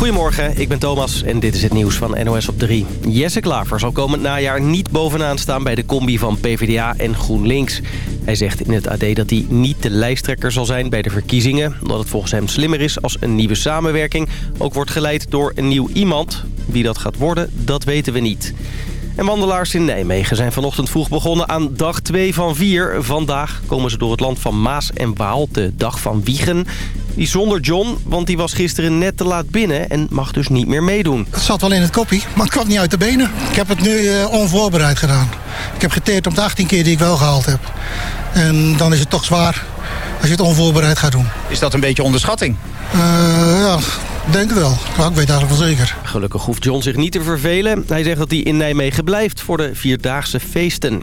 Goedemorgen, ik ben Thomas en dit is het nieuws van NOS op 3. Jesse Klaver zal komend najaar niet bovenaan staan bij de combi van PvdA en GroenLinks. Hij zegt in het AD dat hij niet de lijsttrekker zal zijn bij de verkiezingen... omdat het volgens hem slimmer is als een nieuwe samenwerking ook wordt geleid door een nieuw iemand. Wie dat gaat worden, dat weten we niet. En wandelaars in Nijmegen zijn vanochtend vroeg begonnen aan dag 2 van 4. Vandaag komen ze door het land van Maas en Waal, de dag van Wiegen. Die zonder John, want die was gisteren net te laat binnen en mag dus niet meer meedoen. Het zat wel in het koppie, maar het kwam niet uit de benen. Ik heb het nu uh, onvoorbereid gedaan. Ik heb geteerd om de 18 keer die ik wel gehaald heb. En dan is het toch zwaar als je het onvoorbereid gaat doen. Is dat een beetje onderschatting? Uh, ja, denk wel. Maar ik weet eigenlijk wel zeker. Gelukkig hoeft John zich niet te vervelen. Hij zegt dat hij in Nijmegen blijft voor de Vierdaagse feesten.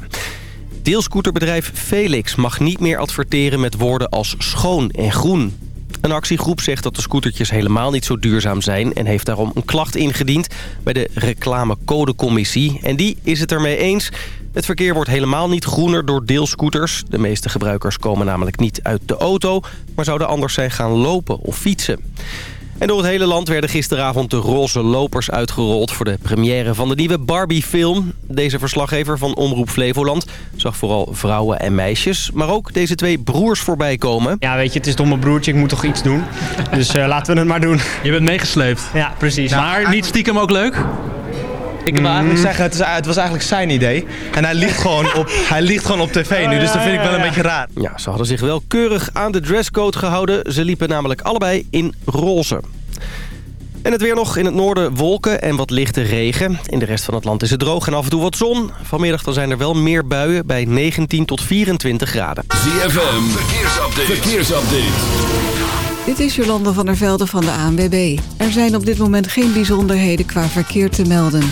Deelscooterbedrijf Felix mag niet meer adverteren met woorden als schoon en groen. Een actiegroep zegt dat de scootertjes helemaal niet zo duurzaam zijn... en heeft daarom een klacht ingediend bij de reclamecodecommissie. En die is het ermee eens. Het verkeer wordt helemaal niet groener door deelscooters. De meeste gebruikers komen namelijk niet uit de auto... maar zouden anders zijn gaan lopen of fietsen. En door het hele land werden gisteravond de roze lopers uitgerold... voor de première van de nieuwe Barbie-film. Deze verslaggever van Omroep Flevoland zag vooral vrouwen en meisjes... maar ook deze twee broers voorbij komen. Ja, weet je, het is domme broertje, ik moet toch iets doen. Dus uh, laten we het maar doen. Je bent meegesleept. Ja, precies. Maar niet stiekem ook leuk? Ik wil eigenlijk zeggen, het, is, het, was eigenlijk zijn idee. En hij ligt, gewoon op, hij ligt gewoon op tv nu, dus dat vind ik wel een beetje raar. Ja, ze hadden zich wel keurig aan de dresscode gehouden. Ze liepen namelijk allebei in roze. En het weer nog in het noorden wolken en wat lichte regen. In de rest van het land is het droog en af en toe wat zon. Vanmiddag dan zijn er wel meer buien bij 19 tot 24 graden. ZFM, verkeersupdate. verkeersupdate. Dit is Jolanda van der Velde van de ANWB. Er zijn op dit moment geen bijzonderheden qua verkeer te melden.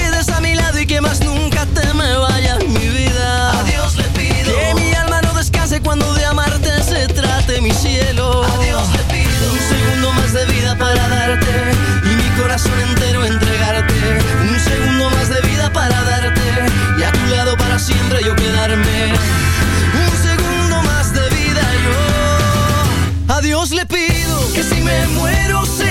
más nunca te me vayas, mi vida. A Dios le pido que mi alma no descanse cuando de amarte se trate mi cielo. A Dios le pido un segundo más de vida para darte y mi corazón entero entregarte. Un segundo más de vida para darte y a tu lado para siempre yo quedarme. Un segundo más de vida yo. A Dios le pido que si me muero sea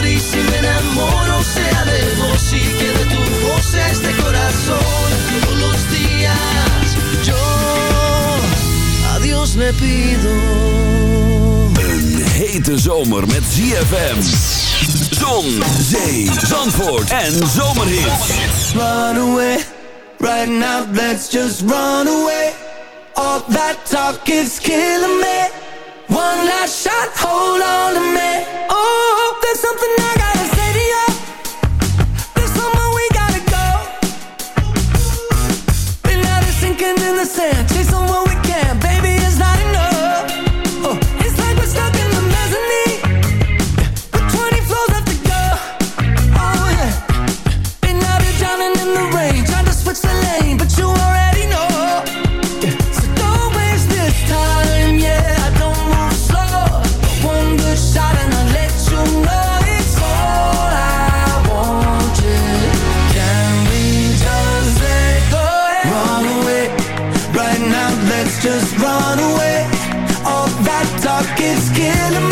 corazón. Todos los días yo a Dios le pido. Een hete zomer met ZFM. Zon, zee, zandvoort en zomerhits. Run away, right now let's just run away. All that talk is killing me. One last shot, hold on to me. Oh, there's something I just run away. All that talk is killing me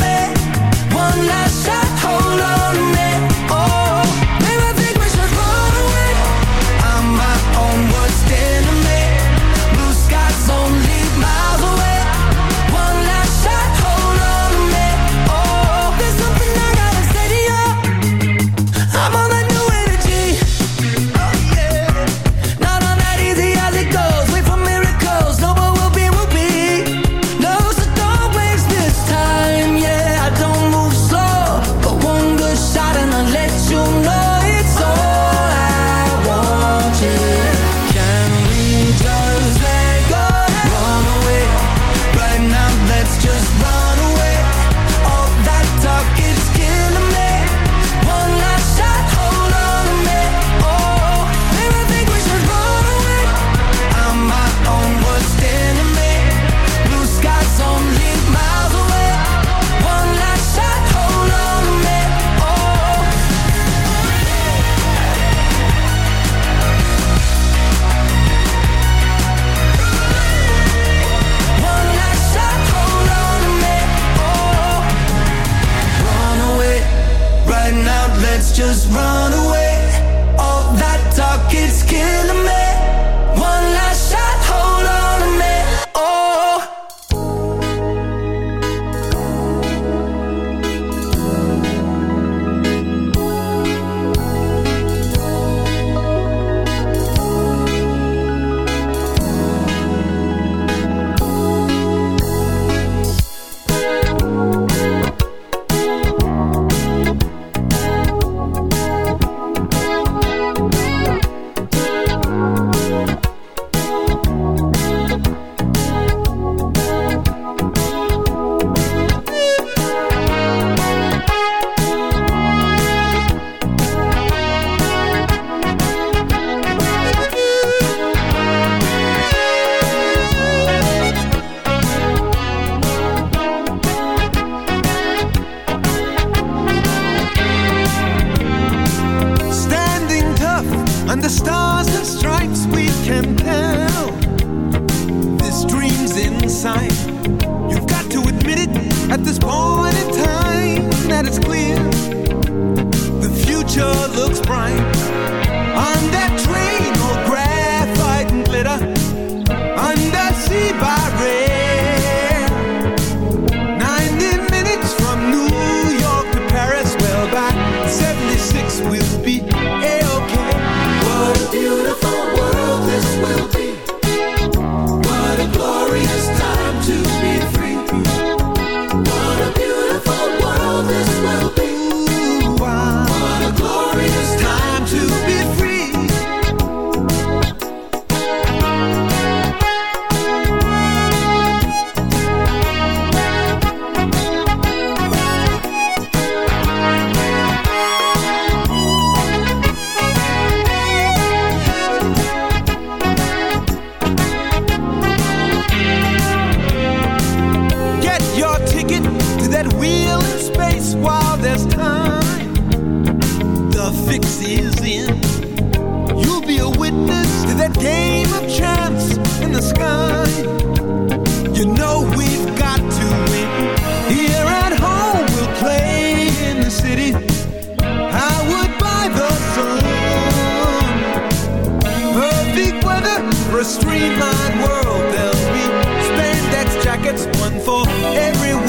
streamlined world. There'll be spandex jackets, one for everyone.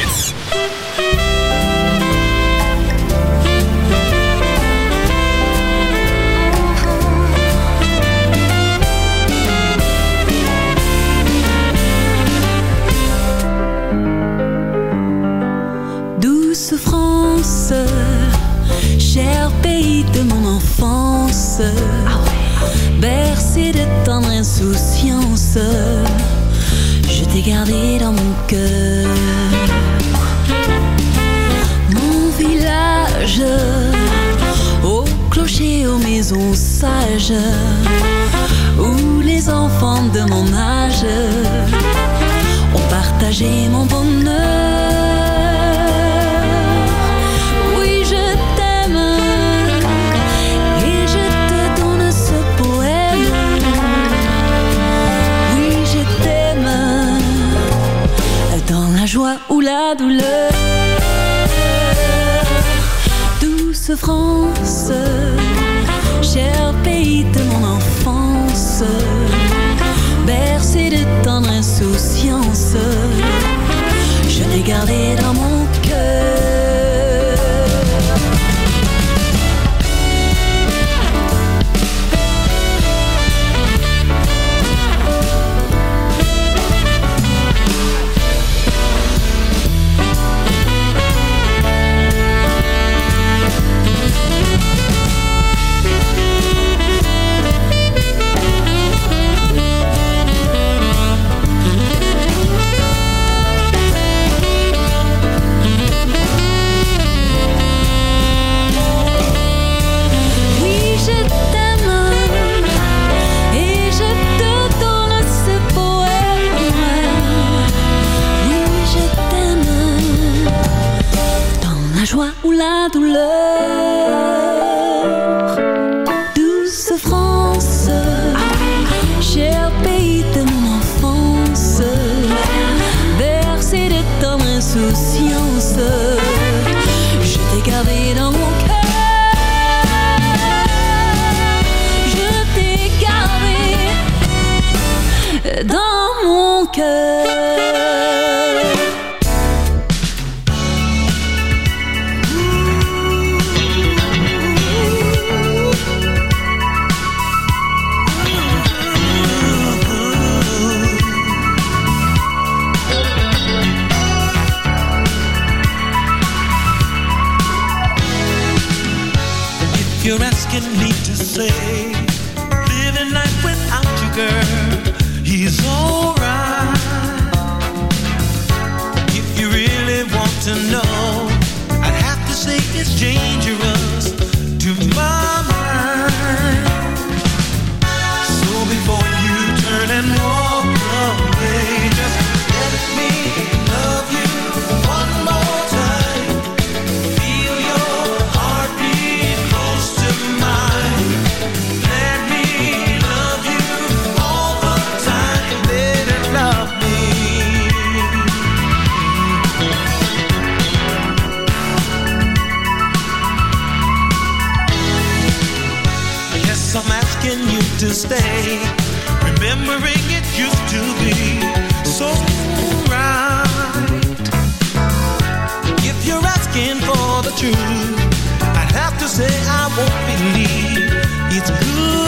là tu love. to say I won't believe it's good.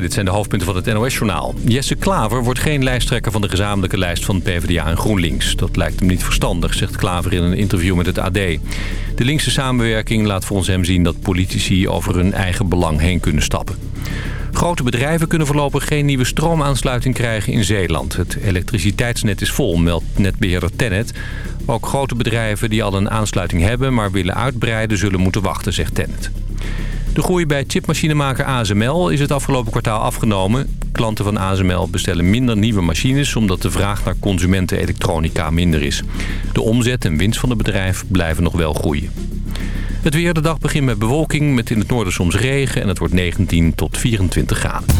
Dit zijn de hoofdpunten van het NOS-journaal. Jesse Klaver wordt geen lijsttrekker van de gezamenlijke lijst van PvdA en GroenLinks. Dat lijkt hem niet verstandig, zegt Klaver in een interview met het AD. De linkse samenwerking laat volgens hem zien dat politici over hun eigen belang heen kunnen stappen. Grote bedrijven kunnen voorlopig geen nieuwe stroomaansluiting krijgen in Zeeland. Het elektriciteitsnet is vol, meldt netbeheerder Tennet. Ook grote bedrijven die al een aansluiting hebben, maar willen uitbreiden... zullen moeten wachten, zegt Tennet. De groei bij chipmachinemaker ASML is het afgelopen kwartaal afgenomen. Klanten van ASML bestellen minder nieuwe machines... omdat de vraag naar consumentenelektronica minder is. De omzet en winst van het bedrijf blijven nog wel groeien. Het weer de dag begint met bewolking, met in het noorden soms regen... en het wordt 19 tot 24 graden.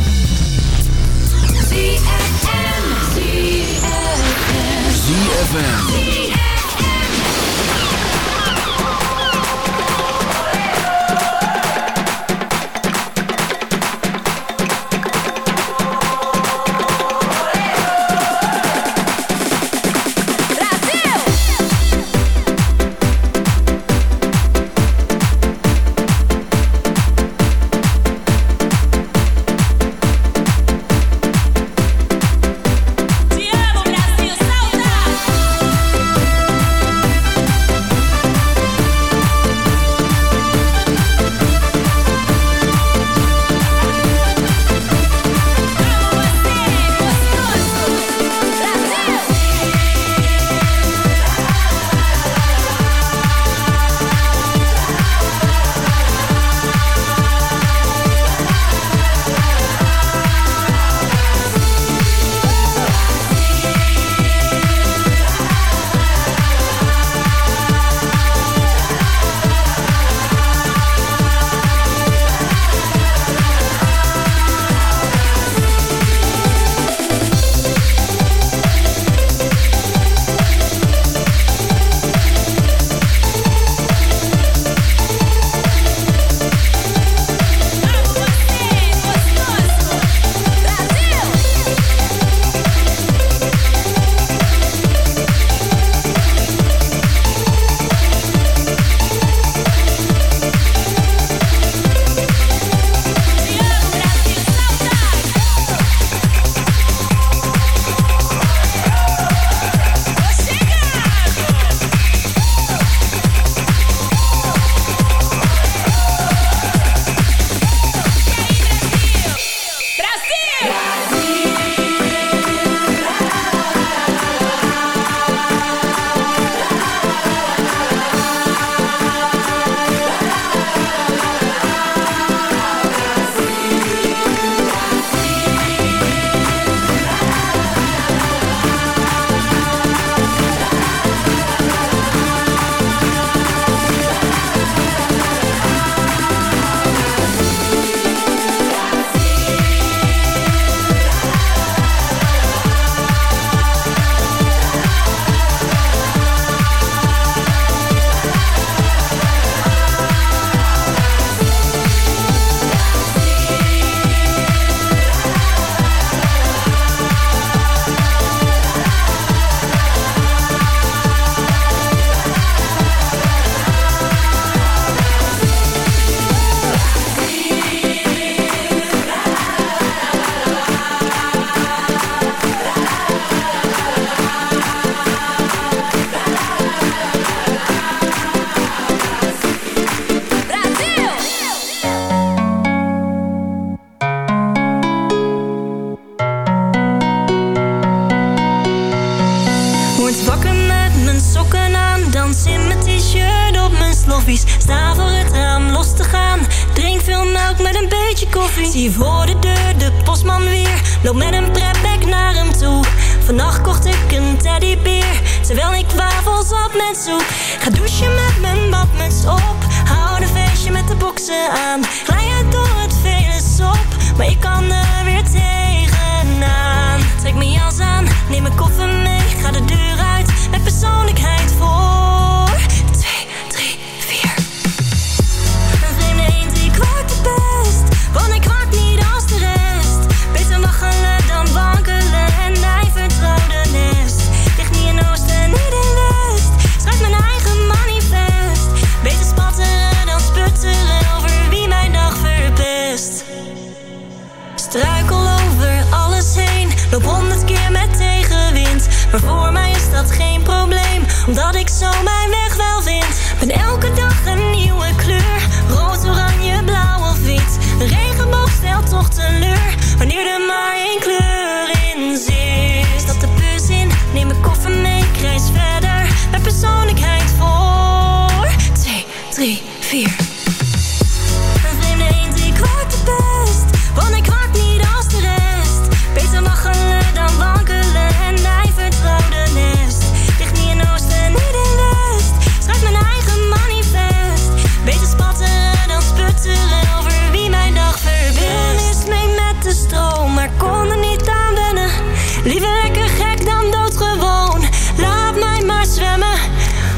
Ruikel over alles heen, loop honderd keer met tegenwind. Maar voor mij is dat geen probleem, omdat ik zo mijn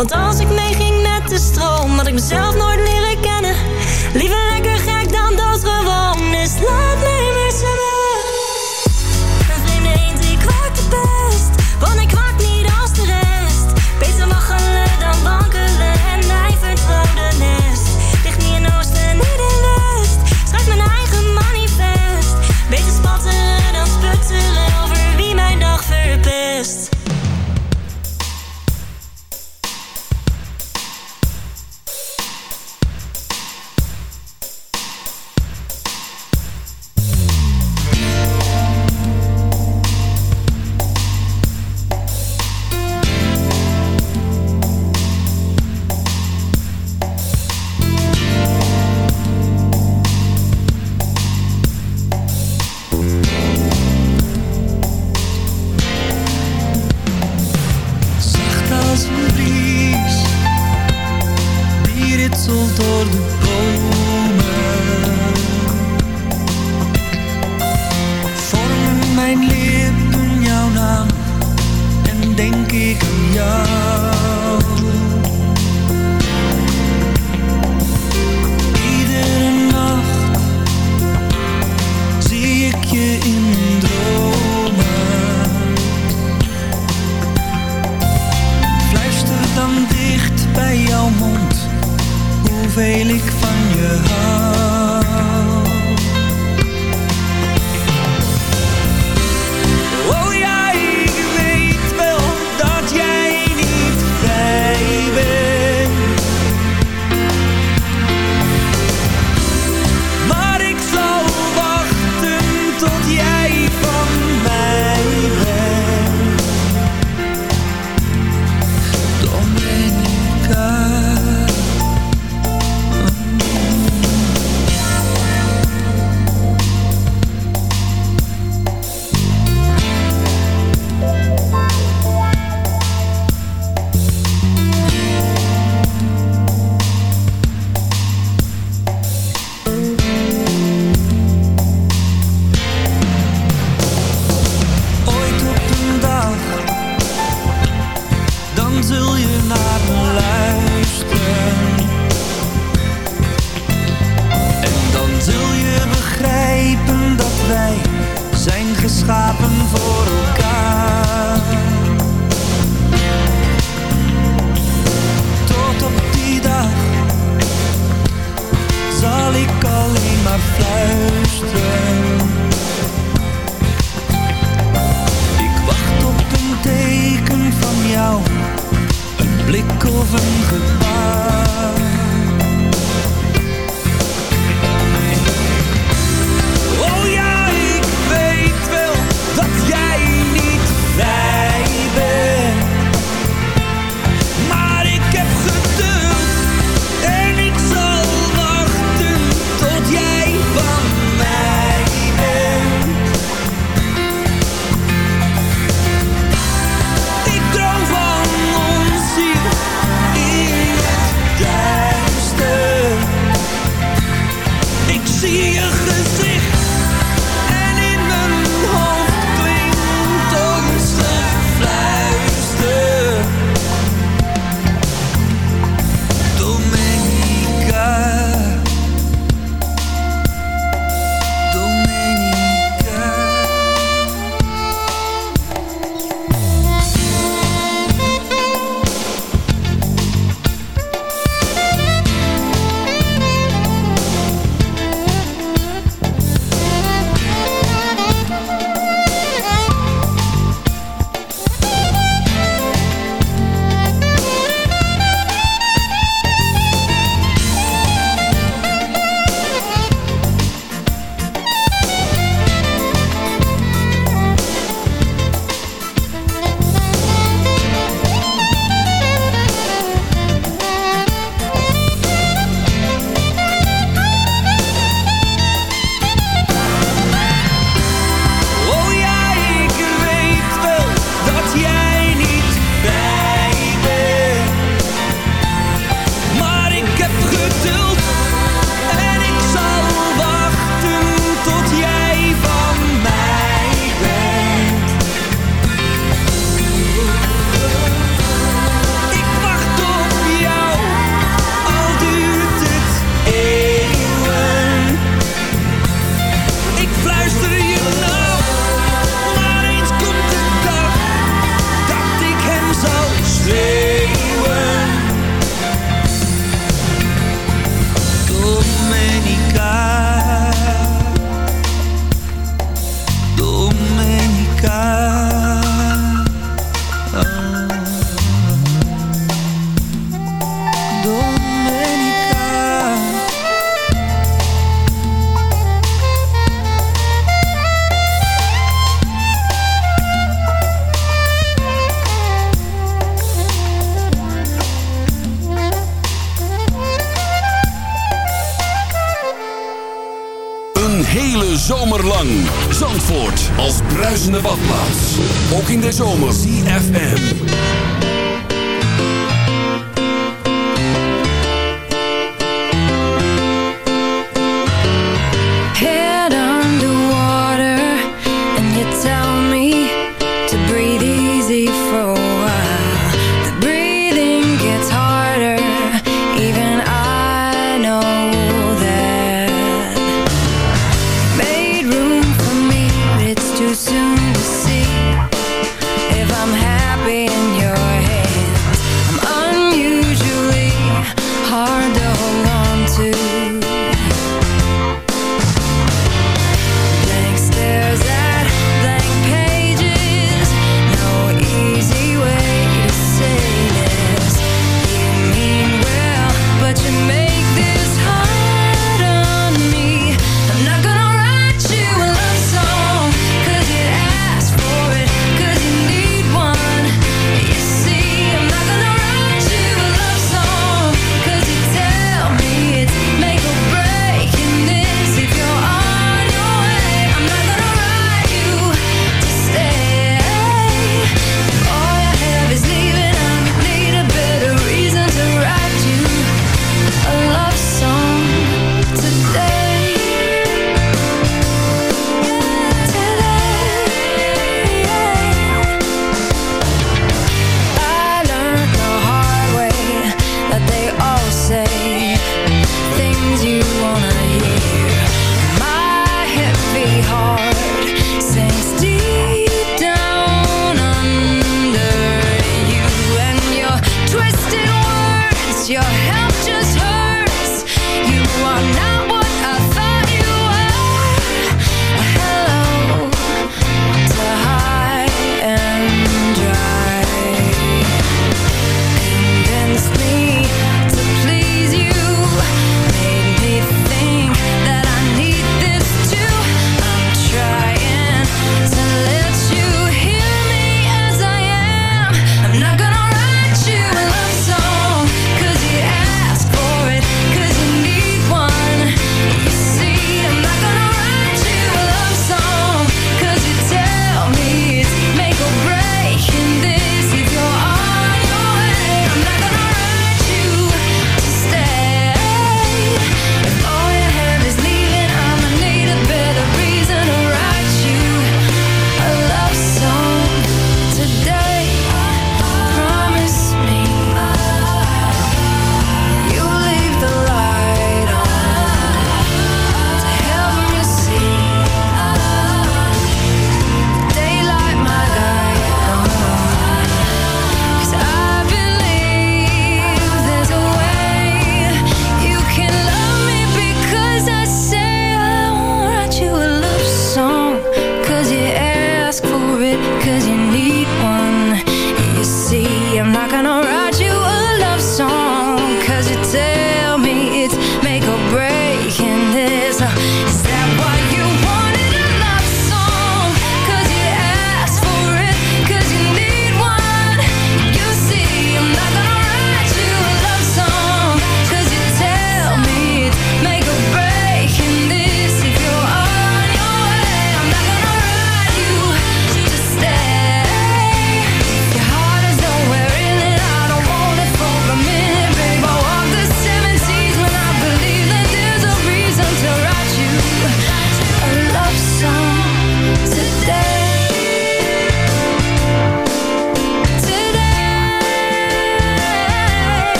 Want als ik mee ging met de stroom, had ik mezelf nog. Ik wacht op een teken van jou, een blik of een gezicht.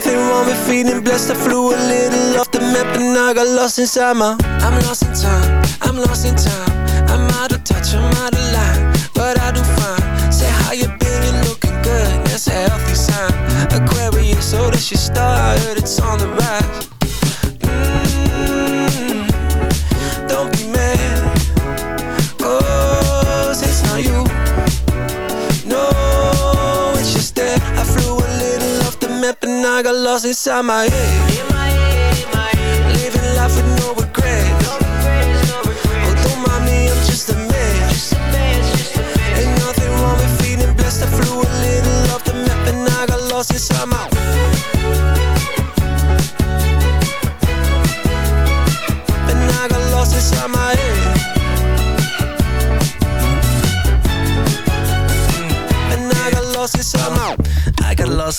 nothing wrong with feeling blessed. I flew a little off the map and I got lost inside my I'm lost in time, I'm lost in time. I'm out of touch, I'm out of line. But I do fine. Say how you been, you're looking good. That's a healthy sign. Aquarius, so oh, that's your star. I heard it's on the rise. lost inside my head.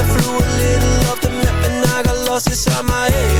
I flew a little off the map and I got lost inside my head.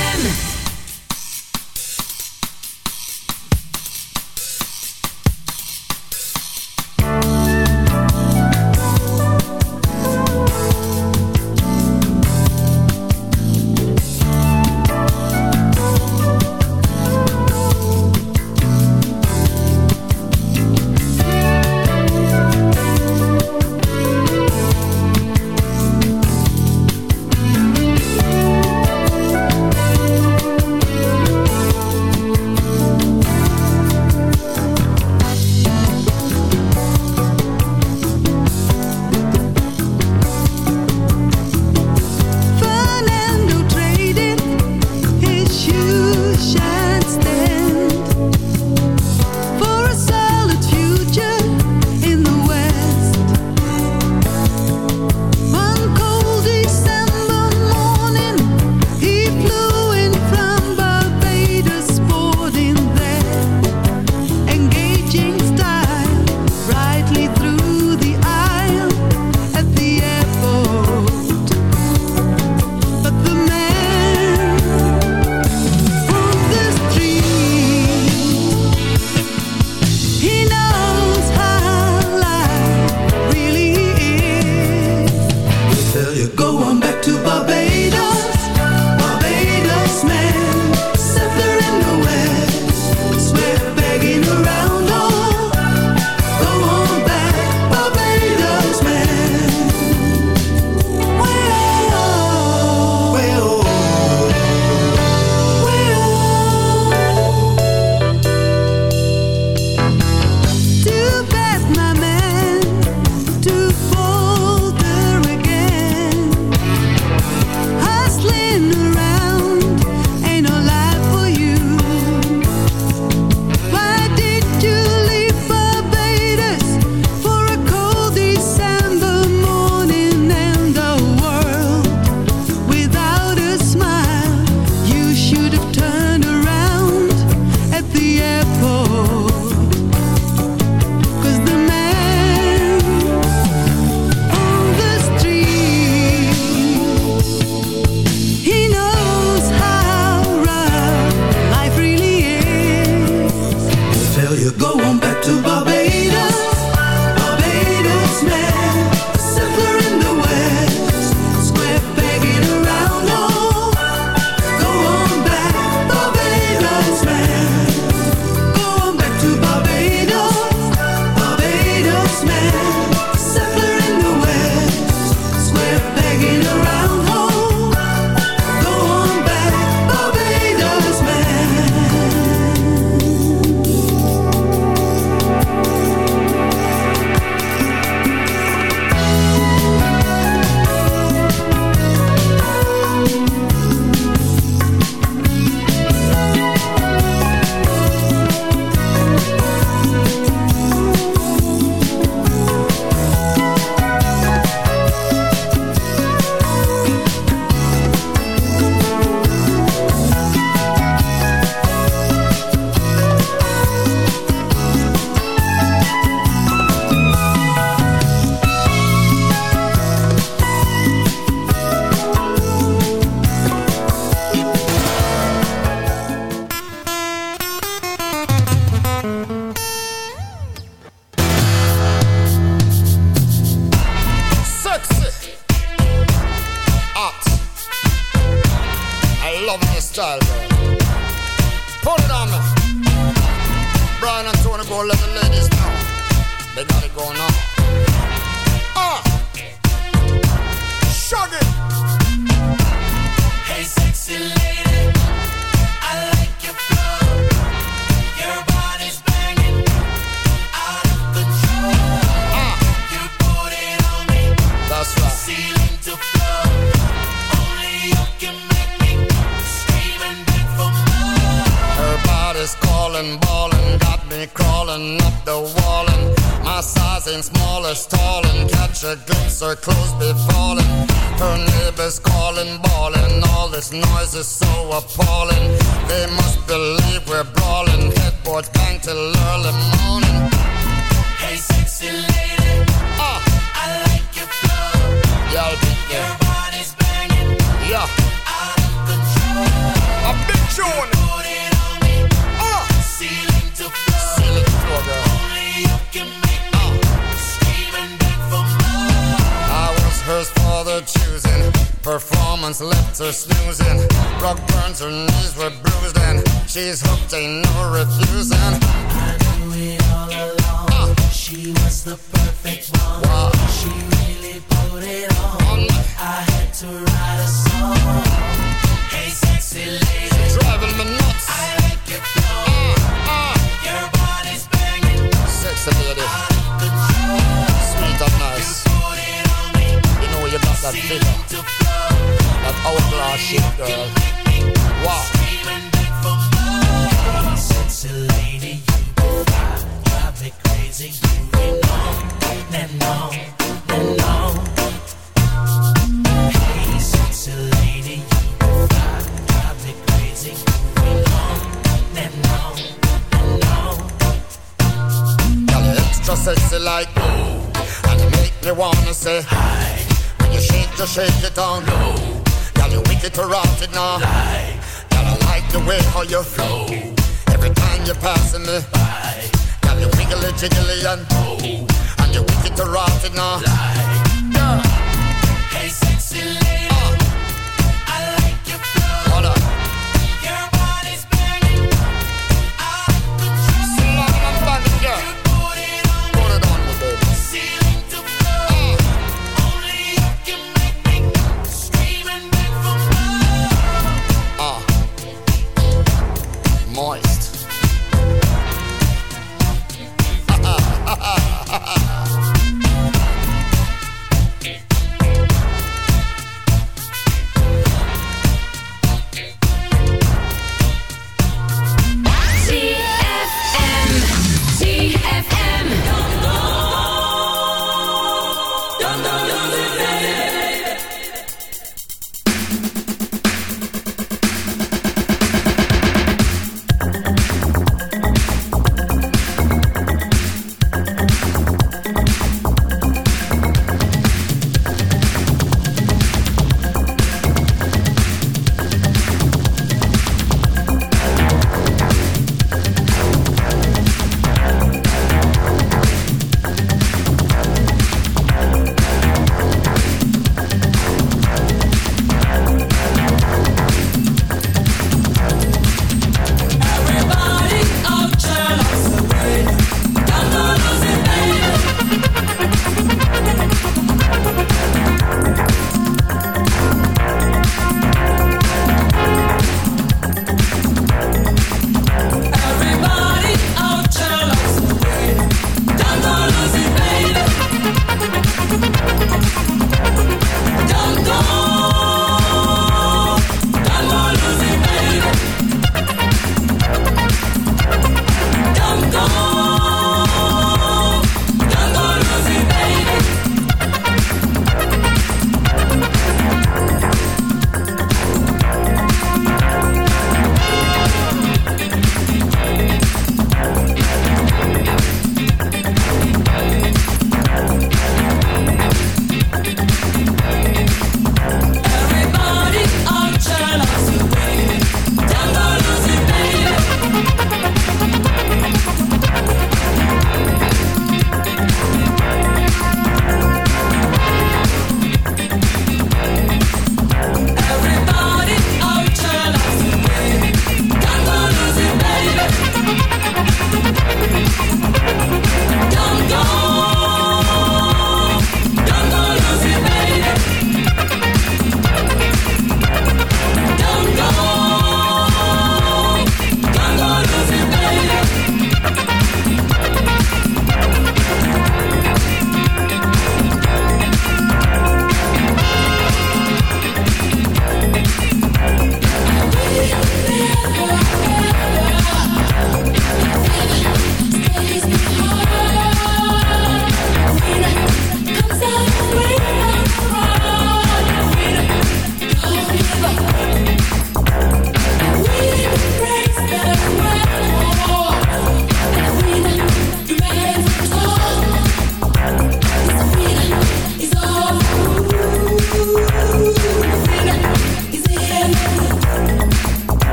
her knees were bruised, and she's